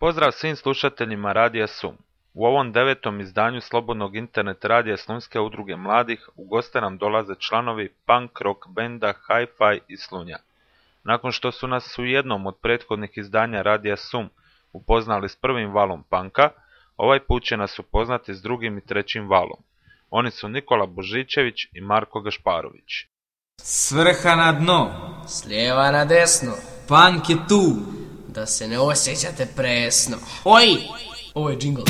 Pozdrav svim slušateljima Radija Sum. U ovom devetom izdanju Slobodnog internet radija Slunjske udruge mladih u goste nam dolaze članovi punk rock benda Hi-Fi i Slunja. Nakon što su nas u jednom od prethodnih izdanja Radija Sum upoznali s prvim valom panka, ovaj put će nas upoznati s drugim i trećim valom. Oni su Nikola Božićević i Marko Gašparović. Svrha na dno, S lijeva na desno, punk je tu. Da se ne osjećate presno. Oj! Ovo je džingl.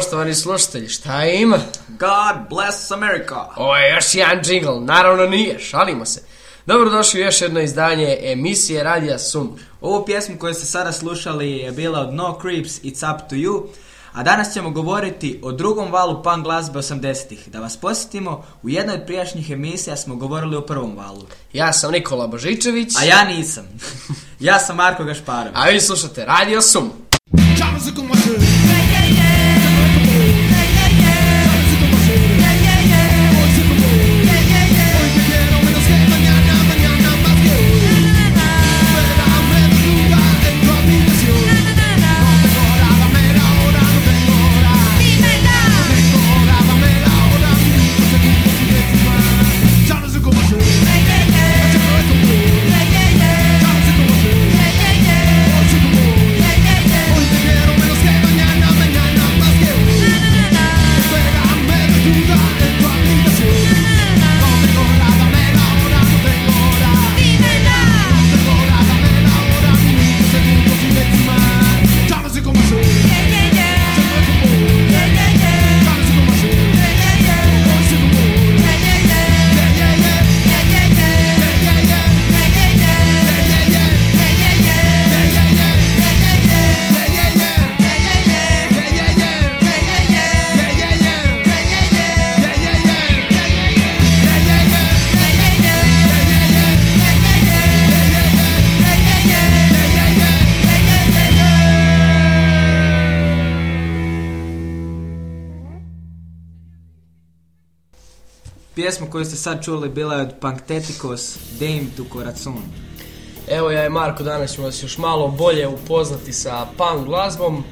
Poštovani slušatelji, šta ima? God bless America. Ovo je još jedan džingl, naravno nije, šalimo se. Dobrodošli u još jedno izdanje emisije Radija Sum. Ovu pjesmu koju ste sada slušali je bila od No Creeps It's Up To You, a danas ćemo govoriti o drugom valu punk glazbe 80-ih. Da vas posjetimo, u jednoj od prijašnjih emisija smo govorili o prvom valu. Ja sam Nikola Božičević, A ja nisam. ja sam Marko Gašparov. a vi slušate Radio Sum. Pjesma koju ste sad čuli bila je od Panktetikos Dame to Corazon. Evo ja i Marko danas ćemo vas još malo bolje upoznati sa punk glazbom.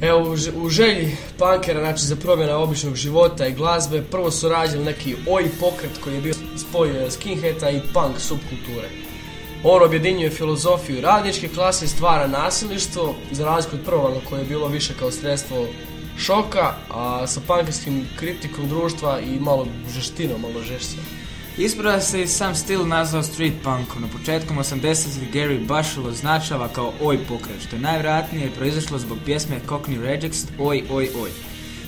Evo u želji punkera, znači za promjena običnog života i glazbe, prvo su rađali neki oj pokret koji je bio spoj skinheada i punk subkulture. On objedinjuje filozofiju radničke klase i stvara nasilništvo, za razliku od prvoga koje je bilo više kao sredstvo šoka, a sa punkerskim kritikom društva i malo žeštinom, malo žešće. Isprava se i sam stil nazvao street punkom. Na početkom 80-ih Gary Bushell označava kao oj pokret, što je najvjerojatnije proizašlo zbog pjesme Cockney Rejects Oj, oj, oj.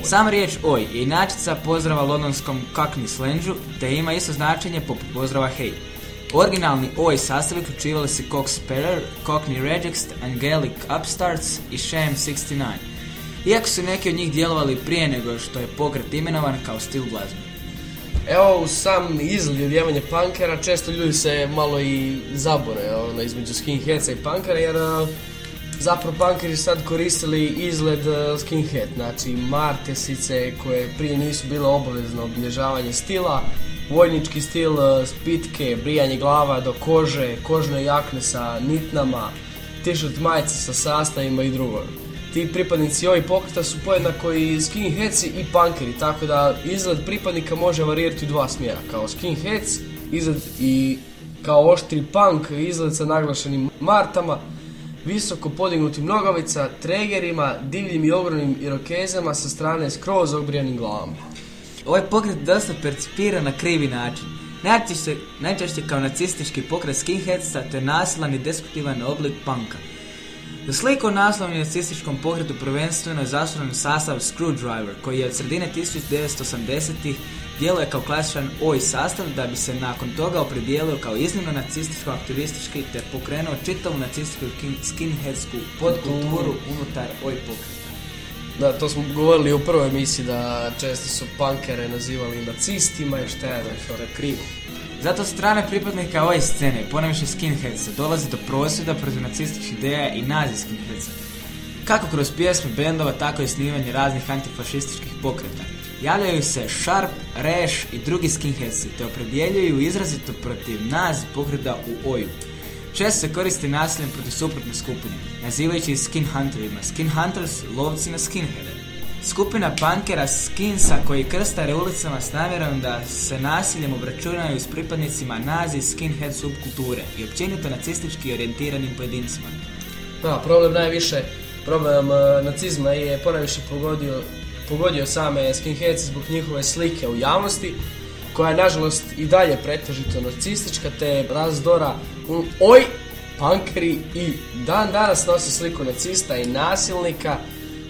Sam riječ oj je inačica pozdrava londonskom Cockney slenđu, te ima isto značenje poput pozdrava hej. Originalni oj sastav uključivali se Cox Sparrow, Cockney Rejects, Angelic Upstarts i Sham 69. Iako su neki od njih djelovali prije nego što je pokret imenovan kao stil glazbe. Evo u sam izgled odjevanja punkera često ljudi se malo i zabore ono, između skinheadsa i punkera jer zapravo punkeri sad koristili izgled skinhead, znači martesice koje prije nisu bile obavezno obilježavanje stila, vojnički stil, spitke, brijanje glava do kože, kožne jakne sa nitnama, t-shirt majice sa sastavima i drugo ti pripadnici ovih pokreta su pojednako i skinheadsi i punkeri, tako da izgled pripadnika može varirati u dva smjera, kao skinheads, izgled i kao oštri punk, izgled sa naglašenim martama, visoko podignutim nogavica, tregerima, divljim i ogromnim irokezama sa strane skroz obrijanim glavama. Ovaj pokret dosta percipira na krivi način. Najčešće, najčešće kao nacistički pokret skinheadsa te nasilan i destruktivan oblik punka. Za sliku o naslovnom nacističkom pokretu prvenstveno je zasnovan sastav Screwdriver, koji je od sredine 1980-ih djeluje kao klasičan OI sastav da bi se nakon toga opredijelio kao iznimno nacističko-aktivistički te pokrenuo čitavu nacističku skinheadsku podkulturu unutar OI pokreta. Da, to smo govorili u prvoj emisiji da često su punkere nazivali nacistima i šta je da je krivo. Zato strane pripadnika ove scene, ponajviše skinheadsa, dolazi do prosvjeda protiv nacističkih ideja i nazi skinheadsa. Kako kroz pjesme bendova, tako i snimanje raznih antifašističkih pokreta. Javljaju se Sharp, Rash i drugi skinheadsi, te opredjeljuju izrazito protiv nazi pokreta u oju. Često se koristi nasiljem protiv suprotne skupine, nazivajući ih skin hunterima. Skin hunters, lovci na skinheade. Skupina pankera Skinsa koji krstare ulicama s namjerom da se nasiljem obračunaju s pripadnicima nazi skinhead subkulture i općenito nacistički orijentiranim pojedincima. Da, problem najviše, problem uh, nacizma je ponajviše pogodio, pogodio same skinheads zbog njihove slike u javnosti, koja je nažalost i dalje pretežito nacistička, te razdora u, oj, pankeri i dan danas nosi sliku nacista i nasilnika,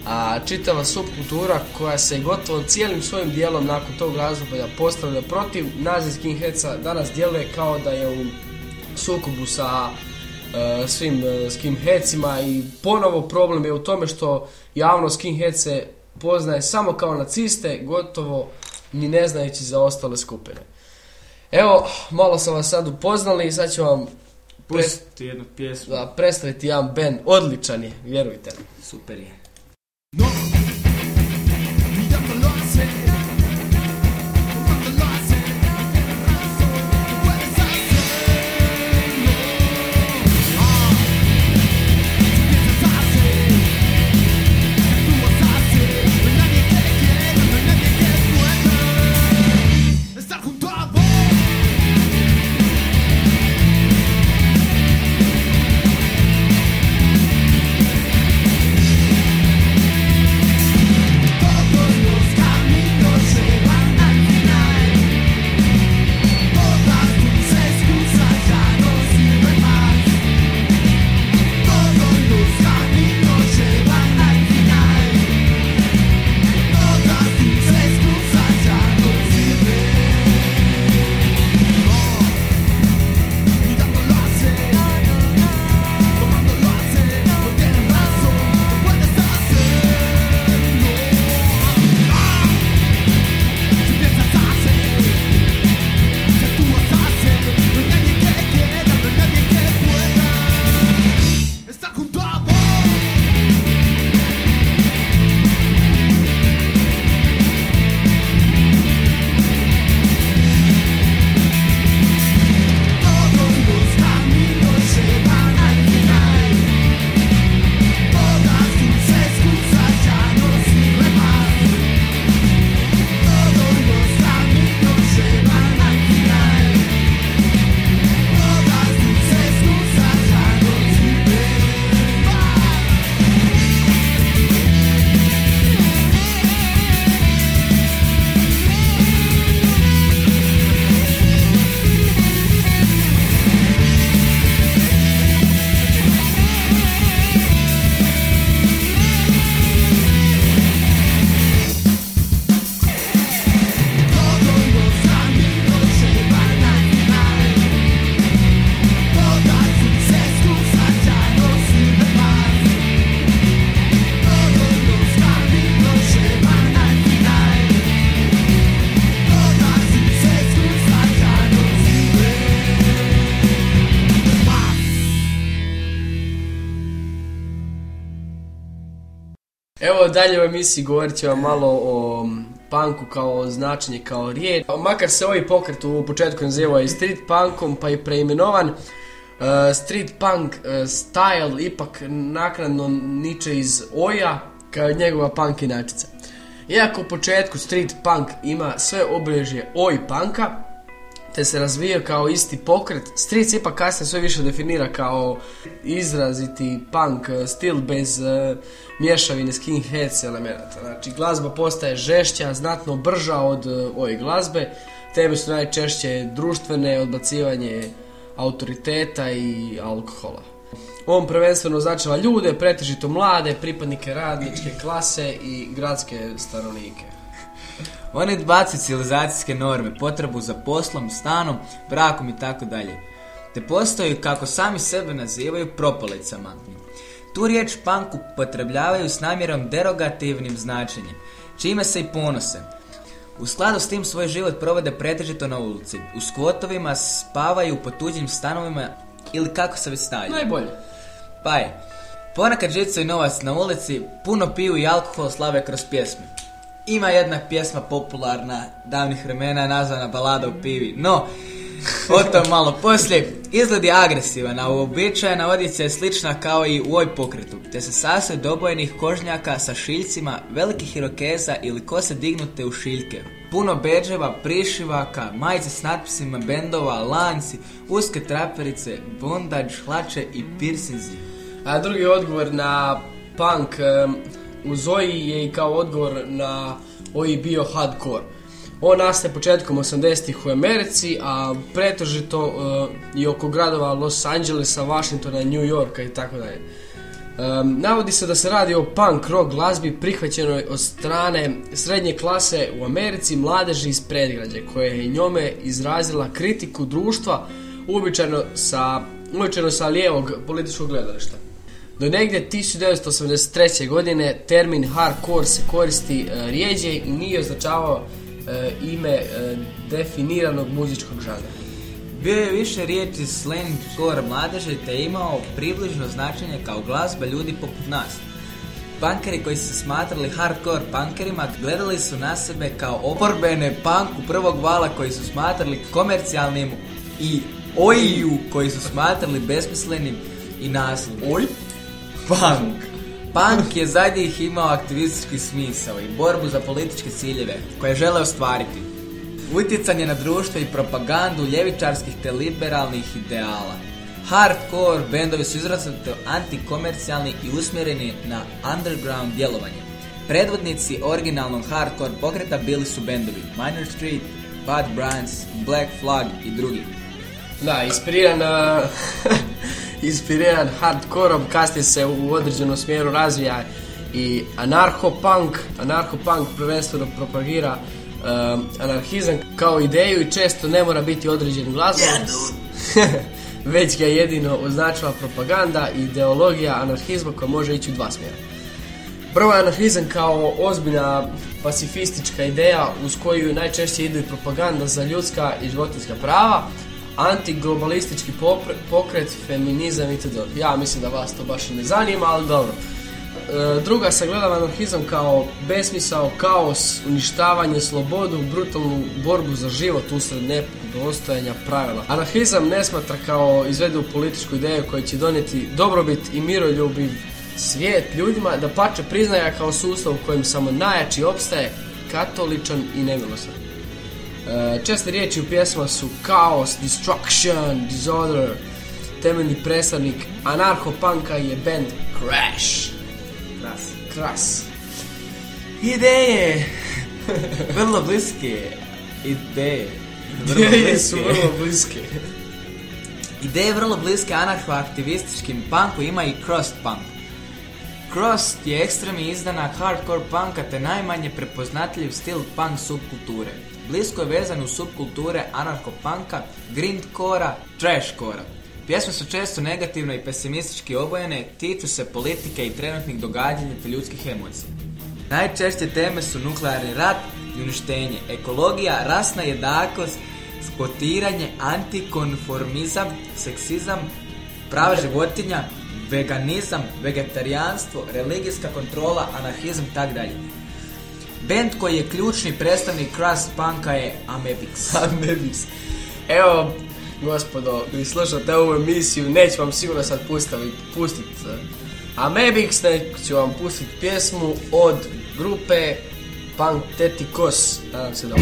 a čitava subkultura koja se gotovo cijelim svojim dijelom nakon tog razdoblja postavlja protiv nazi skinheadsa danas djeluje kao da je u sukobu sa uh, svim uh, skinheadsima i ponovo problem je u tome što javno skinheadse poznaje samo kao naciste, gotovo ni ne znajući za ostale skupine. Evo, malo sam vas sad upoznali i sad ću vam Pustiti jednu pjesmu. Da, predstaviti jedan band, odličan je, vjerujte mi. Super je. No. Evo dalje u emisiji govorit ću vam malo o punku kao značenje, kao riječ. Makar se ovaj pokret u početku nazivao i street punkom pa je preimenovan, uh, street punk uh, style ipak naknadno niče iz Oja kao njegova punk inačica. Iako u početku street punk ima sve obilježje oj punka, te se razvija kao isti pokret, se ipak kasnije sve više definira kao izraziti punk stil bez uh, mješavine skinheads elemenata. Znači glazba postaje žešća, znatno brža od uh, ove glazbe, teme su najčešće društvene, odbacivanje autoriteta i alkohola. On prvenstveno označava ljude, pretežito mlade, pripadnike radničke klase i gradske stanovnike. On odbaci civilizacijske norme, potrebu za poslom, stanom, brakom i tako dalje. Te postoji, kako sami sebe nazivaju, propalicama. Tu riječ punk upotrebljavaju s namjerom derogativnim značenjem, čime se i ponose. U skladu s tim svoj život provode pretežito na ulici, u skvotovima, spavaju po tuđim stanovima ili kako se već stavlja. Najbolje. Pa je, ponekad žicaju novac na ulici, puno piju i alkohol slave kroz pjesme. Ima jedna pjesma popularna davnih vremena nazvana Balada u pivi, no, o tom malo poslije. Izgled je agresivan, a uobičajena odjeća je slična kao i u ovoj pokretu, te se sastoji od obojenih kožnjaka sa šiljcima, velikih irokeza ili kose dignute u šiljke. Puno beđeva, prišivaka, majice s natpisima bendova, lanci, uske traperice, bondage, hlače i piercinzi. A drugi odgovor na punk u Zoji je i kao odgovor na ovi bio hardcore. On nastaje početkom 80-ih u Americi, a pretežito uh, i oko gradova Los Angelesa, Washingtona, New Yorka i tako dalje. Um, navodi se da se radi o punk rock glazbi prihvaćenoj od strane srednje klase u Americi mladeži iz predgrađe koje je njome izrazila kritiku društva uobičajeno sa, sa lijevog političkog gledališta. Do negdje 1983. godine termin hardcore se koristi e, rijeđe i nije označavao e, ime e, definiranog muzičkog žanra. Bio je više riječi slang core mladeže te je imao približno značenje kao glazba ljudi poput nas. Punkeri koji su se smatrali hardcore punkerima gledali su na sebe kao oporbene punku prvog vala koji su smatrali komercijalnim i oiju koji su smatrali besmislenim i nasilnim. Oj? Punk. Punk je zadnjih imao aktivistički smisao i borbu za političke ciljeve koje žele ostvariti. Utjecanje na društvo i propagandu ljevičarskih te liberalnih ideala. Hardcore bendovi su izrazito antikomercijalni i usmjereni na underground djelovanje. Predvodnici originalnog hardcore pokreta bili su bendovi Minor Street, Bad Brands, Black Flag i drugi. Da, inspiriran, uh, inspiriran hardkorom, kasnije se u određenom smjeru razvija i anarcho-punk. Anarcho-punk prvenstveno propagira um, anarhizam kao ideju i često ne mora biti određen glazbom. već ga jedino označava propaganda i ideologija anarhizma koja može ići u dva smjera. Prvo je anarhizam kao ozbiljna pacifistička ideja uz koju najčešće ide i propaganda za ljudska i životinska prava, antiglobalistički pokret, feminizam itd. Ja mislim da vas to baš i ne zanima, ali dobro. E, druga sagledava anarhizam kao besmisao, kaos, uništavanje, slobodu, brutalnu borbu za život usred nepostojanja pravila. Anarhizam ne smatra kao izvedu političku ideju koja će donijeti dobrobit i miroljubiv svijet ljudima, da pače priznaja kao sustav u kojem samo najjači opstaje, katoličan i nemilosan. E, česte riječi u pjesmama su kaos, destruction, disorder, temeljni predstavnik anarcho-punka je band Crash. Kras. Kras. Ideje! vrlo bliske. Ideje. Vrlo Ideje su vrlo bliske. Ideje vrlo bliske anarcho-aktivističkim punku ima i crust punk. Crust je ekstremni izdanak hardcore punka te najmanje prepoznatljiv stil punk subkulture. Blisko je vezan u subkulture anarcho-punka, grindcora, trashcora. Pjesme su često negativno i pesimistički obojene, tiču se politike i trenutnih događanja te ljudskih emocija. Najčešće teme su nuklearni rat i uništenje, ekologija, rasna jednakost, skvotiranje, antikonformizam, seksizam, prava životinja, veganizam, vegetarijanstvo, religijska kontrola, anarhizam i tak dalje. Band koji je ključni predstavnik crust punka je Amebix. Amebix. Evo, gospodo, vi slušate ovu emisiju, neću vam sigurno sad pustiti, pustit Amebix, nek ću vam pustiti pjesmu od grupe Punk Teti Kos. Nadam se da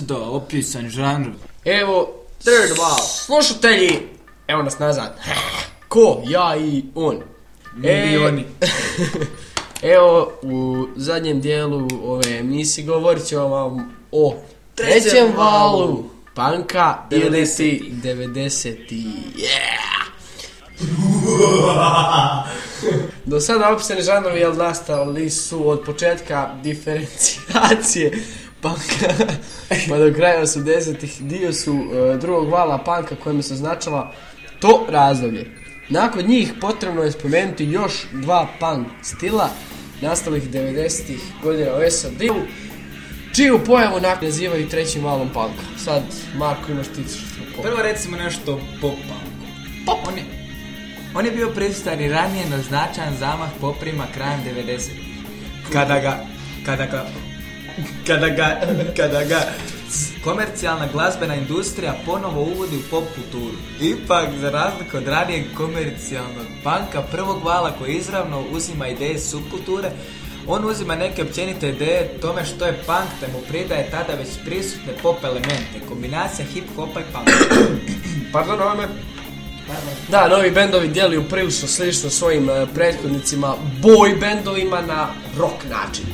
do opisan žanr. Evo, third wall. Slušatelji, evo nas nazad. Ko? Ja i on. E, oni. evo, u zadnjem dijelu ove emisije govorit ćemo vam o trećem valu panka 90. 90. Yeah! Do sada opisani žanrovi jel nastali su od početka diferencijacije panka pa do kraja 80-ih dio su uh, drugog vala panka kojima se označava to razdoblje. Nakon njih potrebno je spomenuti još dva punk stila nastalih 90-ih godina u SAD-u čiju pojavu nakon nazivaju trećim valom panka. Sad, Marko, imaš ti Prvo recimo nešto pop punku. Pop! On je, on je bio prisutan i ranije naznačan zamah poprima krajem 90 Kada ga, kada ga kada ga, kada ga komercijalna glazbena industrija ponovo uvodi u pop kulturu. Ipak, za razliku od ranijeg komercijalnog panka prvog vala koji izravno uzima ideje subkulture, on uzima neke općenite ideje tome što je punk, te mu pridaje tada već prisutne pop elemente, kombinacija hip-hopa i punk. Pardon, ovome? Da, novi bendovi djeluju prilično slično svojim uh, prethodnicima boy bendovima na rock način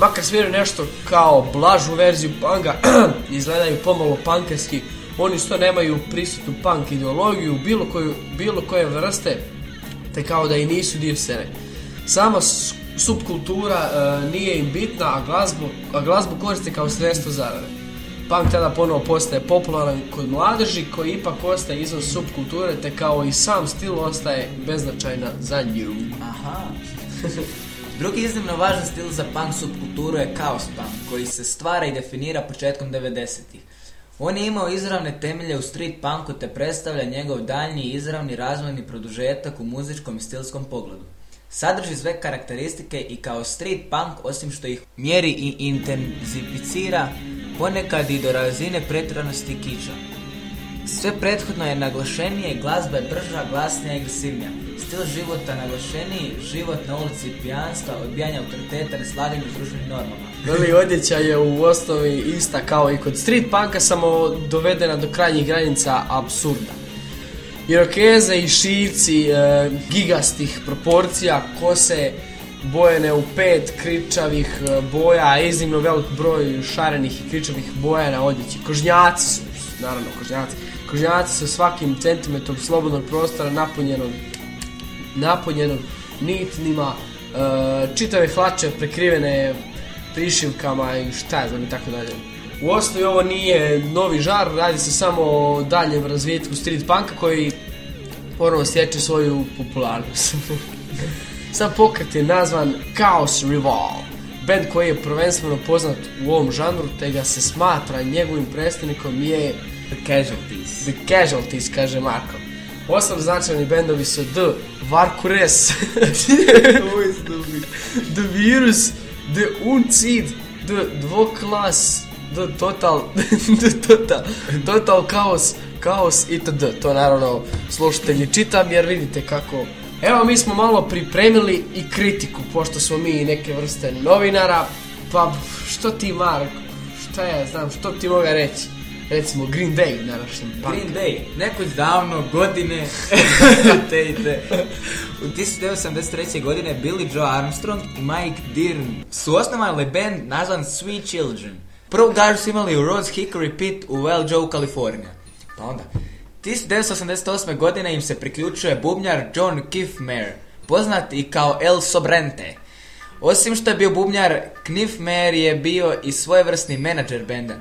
makar sviraju nešto kao blažu verziju panga, izgledaju pomalo punkerski, oni što nemaju prisutnu punk ideologiju, bilo, koju, bilo koje vrste, te kao da i nisu dio scene. Sama subkultura uh, nije im bitna, a glazbu, a glazbu koriste kao sredstvo zarade. Punk tada ponovo postaje popularan kod mladeži koji ipak ostaje izvan subkulture te kao i sam stil ostaje beznačajna za nju. Aha. Drugi iznimno važan stil za punk subkulturu je Chaos Punk, koji se stvara i definira početkom 90-ih. On je imao izravne temelje u street punku te predstavlja njegov daljnji izravni razvojni produžetak u muzičkom i stilskom pogledu. Sadrži sve karakteristike i kao street punk, osim što ih mjeri i intenzificira, ponekad i do razine pretjeranosti kiča. Sve prethodno je naglašenije, glazba je brža, glasnija i agresivnija. Stil života naglašeniji, život na ulici pijanska, odbijanje autoriteta, neslaganje s društvenim normama. Veli odjeća je u osnovi ista kao i kod street punka, samo dovedena do krajnjih granica absurda. Irokeze i šici e, gigastih proporcija, kose bojene u pet kričavih e, boja, iznimno velik broj šarenih i kričavih boja na odjeći. Kožnjaci su, naravno kožnjaci Kožnjaci sa svakim centimetrom slobodnog prostora napunjenog, napunjenog nitnima, e, čitave hlače prekrivene prišivkama i šta je znam i tako dalje. U osnovi ovo nije novi žar, radi se samo o daljem razvitku street punka koji ponovo stječe svoju popularnost. Sam pokret je nazvan Chaos Revolve, band koji je prvenstveno poznat u ovom žanru, te ga se smatra njegovim predstavnikom je The Casualties. The Casualties, kaže Marko. Osam značajni bendovi su The Varkures, The Virus, The Uncid, The Dvoklas, The Total, The Total, Total Chaos, Chaos itd. To naravno slušatelji čitam jer vidite kako Evo mi smo malo pripremili i kritiku, pošto smo mi neke vrste novinara, pa što ti Mark, šta ja znam, što ti moga reći? Recimo Green Day današnjem punk. Green Day, nekoć davno, godine, te i te. U 1983. godine Billy Joe Armstrong i Mike Dearn su osnovali band nazvan Sweet Children. Prvu gažu su imali u Rose Hickory Pit u Well Joe, Kalifornija. Pa onda, 1988. godine im se priključuje bubnjar John Kiffmeyer, poznat i kao El Sobrente. Osim što je bio bubnjar, Kniffmeyer je bio i svojevrsni menadžer benda.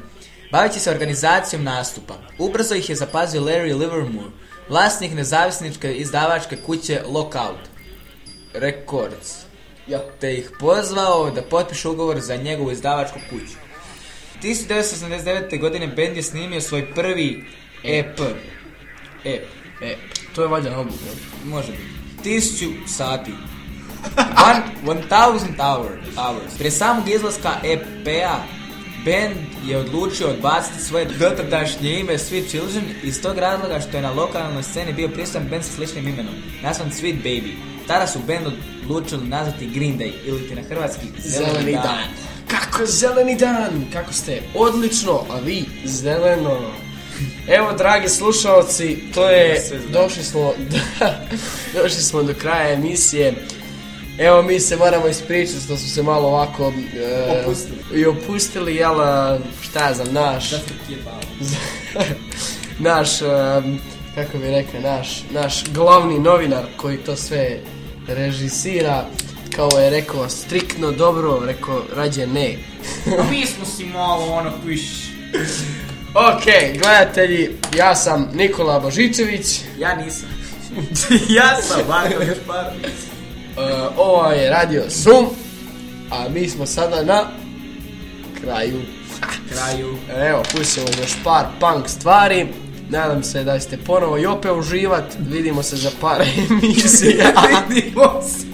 Baveći se organizacijom nastupa, ubrzo ih je zapazio Larry Livermore, vlasnik nezavisničke izdavačke kuće Lockout Records, te ih pozvao da potpišu ugovor za njegovu izdavačku kuću. 1989. godine bend je snimio svoj prvi EP. EP. E, to je valjda jel? Može biti. Tisuću sati. One, one thousand hour, hours. Prije samog izlaska EP-a, band je odlučio odbaciti svoje dotadašnje ime Sweet Children iz tog razloga što je na lokalnoj sceni bio prisutan band sa sličnim imenom, nazvan Sweet Baby. Tada su band odlučili nazvati Green Day ili ti na hrvatski Zeleni dan. Kako zeleni dan? Kako ste? Odlično, a vi zeleno. Evo, dragi slušalci, to je, došli smo, došli smo do kraja emisije. Evo, mi se moramo ispričati što smo se malo ovako e, Opustili. i opustili, jel, šta ja znam, naš, naš, em, kako bi rekao, naš, naš glavni novinar koji to sve režisira, kao je rekao, striktno dobro, rekao, rađe ne. Mi smo si malo ono piš. Ok, gledatelji, ja sam Nikola Božičević, Ja nisam. ja sam Marko Gašpar. e, ovo je Radio Sum, a mi smo sada na kraju. Kraju. Evo, pustimo još par punk stvari. Nadam se da ćete ponovo i opet uživat. Vidimo se za par emisija. Vidimo se.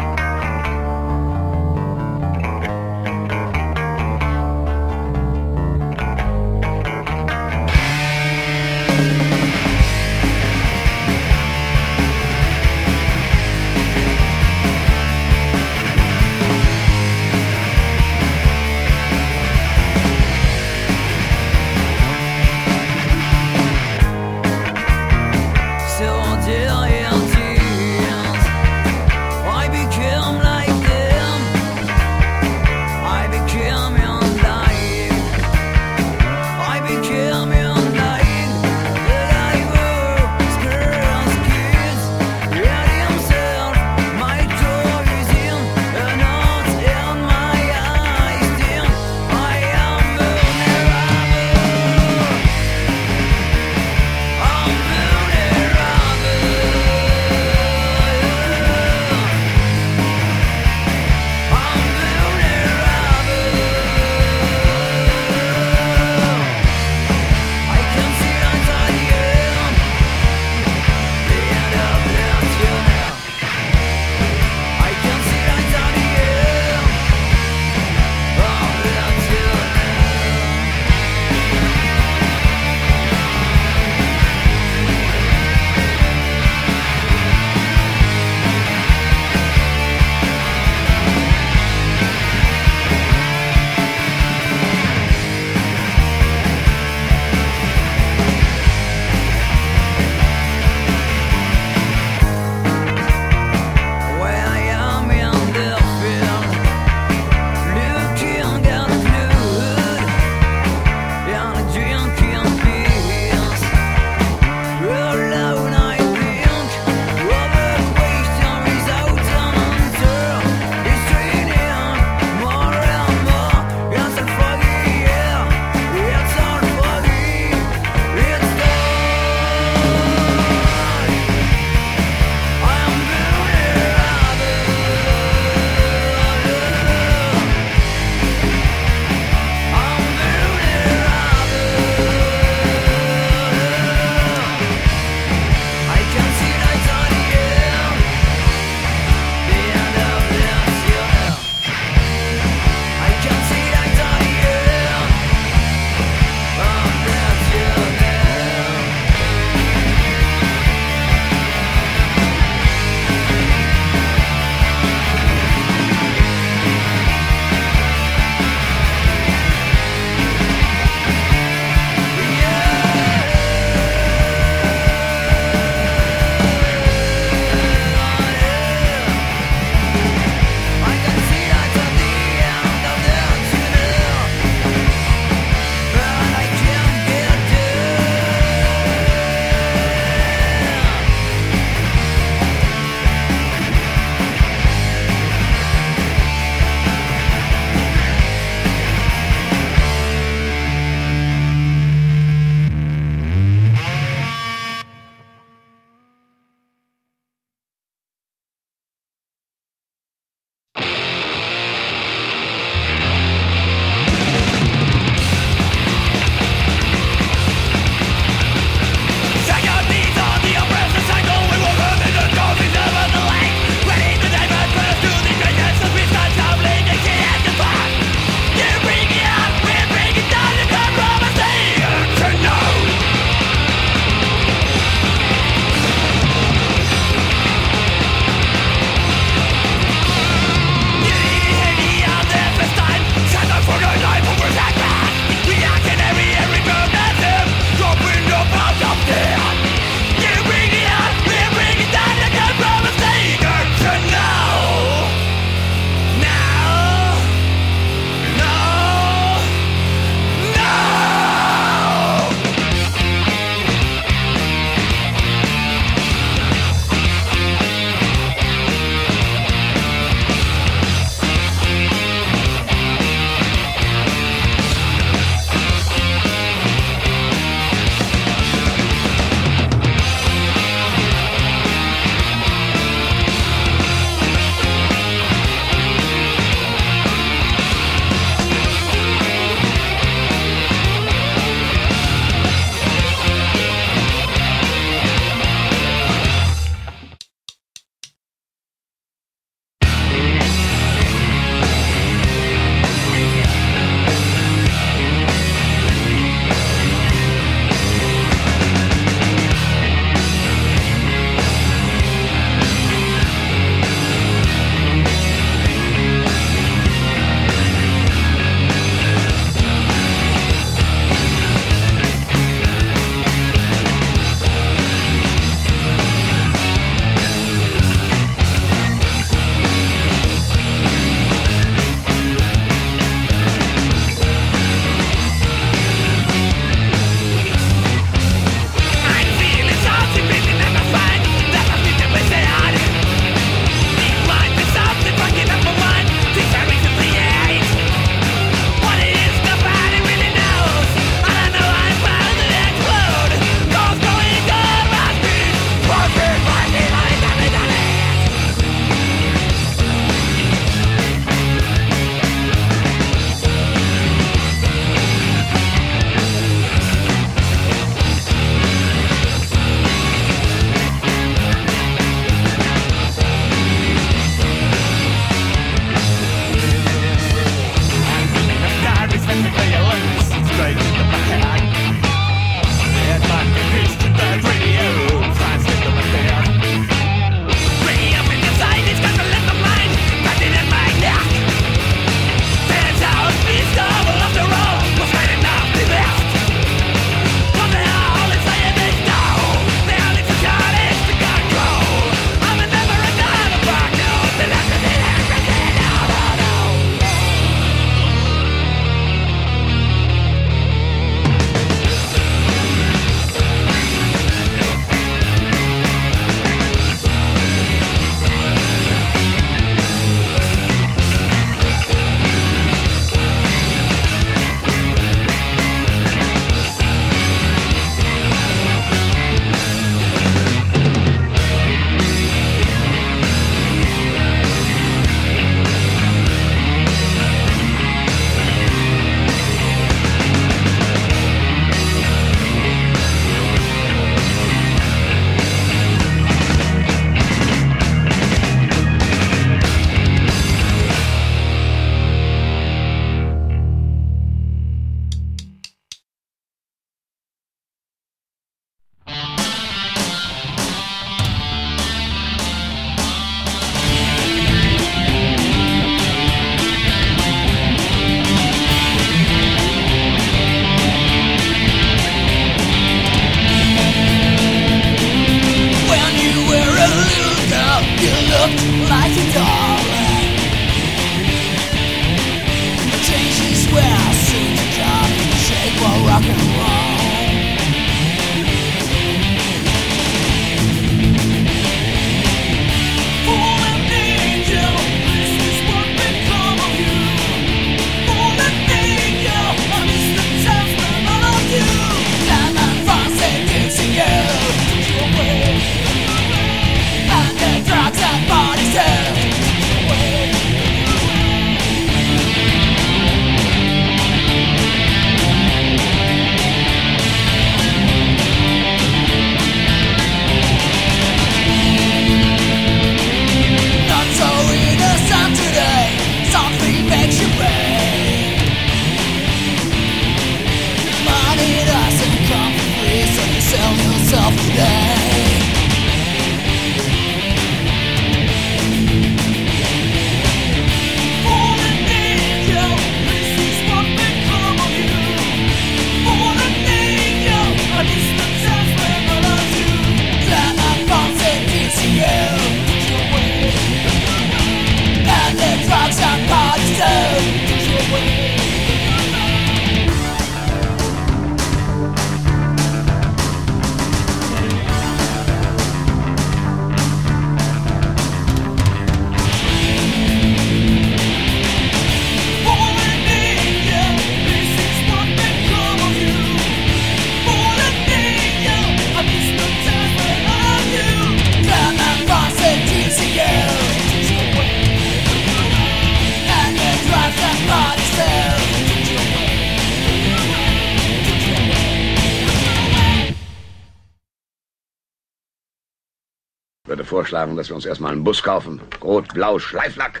vorschlagen, dass wir uns erstmal einen Bus kaufen. Rot, blau, Schleiflack.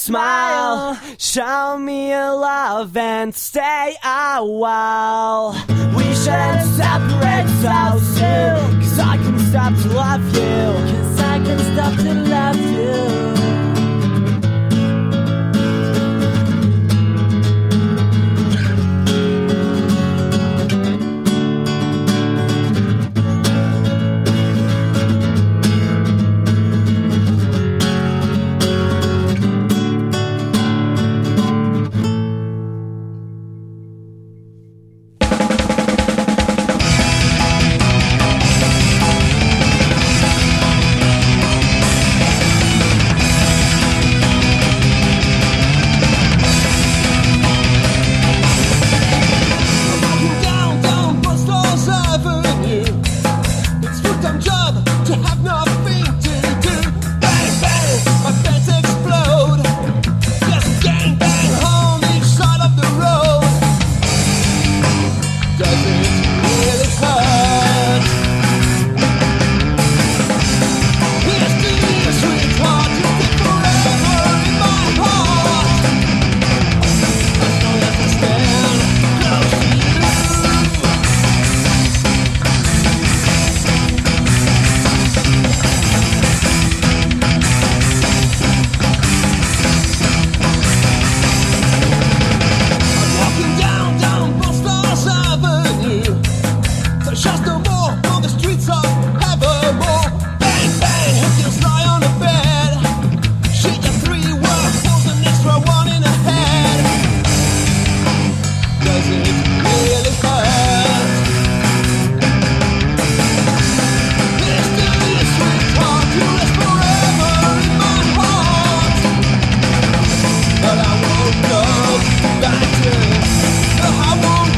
smile. Show me your love and stay a while. We shouldn't separate so soon. Cause I can stop to love you. Cause I can stop to love you.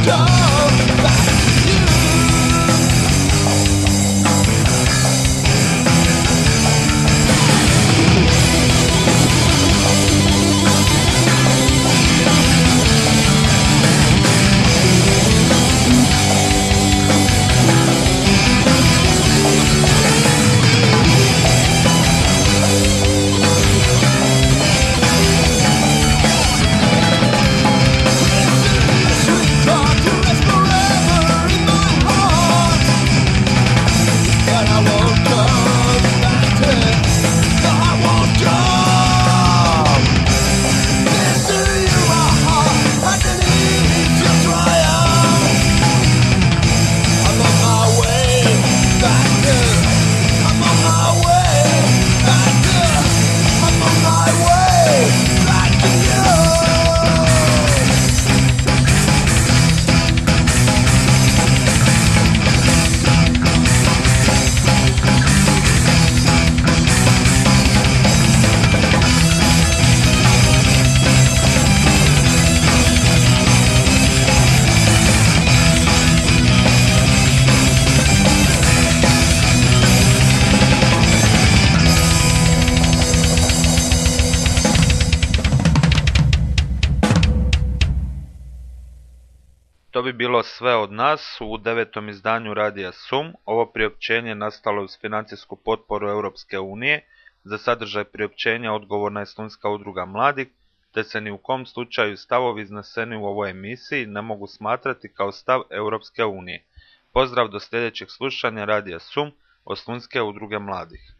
Don't nas u devetom izdanju Radija Sum. Ovo priopćenje nastalo uz financijsku potporu Europske unije. Za sadržaj priopćenja odgovorna je Slunjska udruga mladih, te se ni u kom slučaju stavovi izneseni u ovoj emisiji ne mogu smatrati kao stav Europske unije. Pozdrav do sljedećeg slušanja Radija Sum od Slunjske udruge mladih.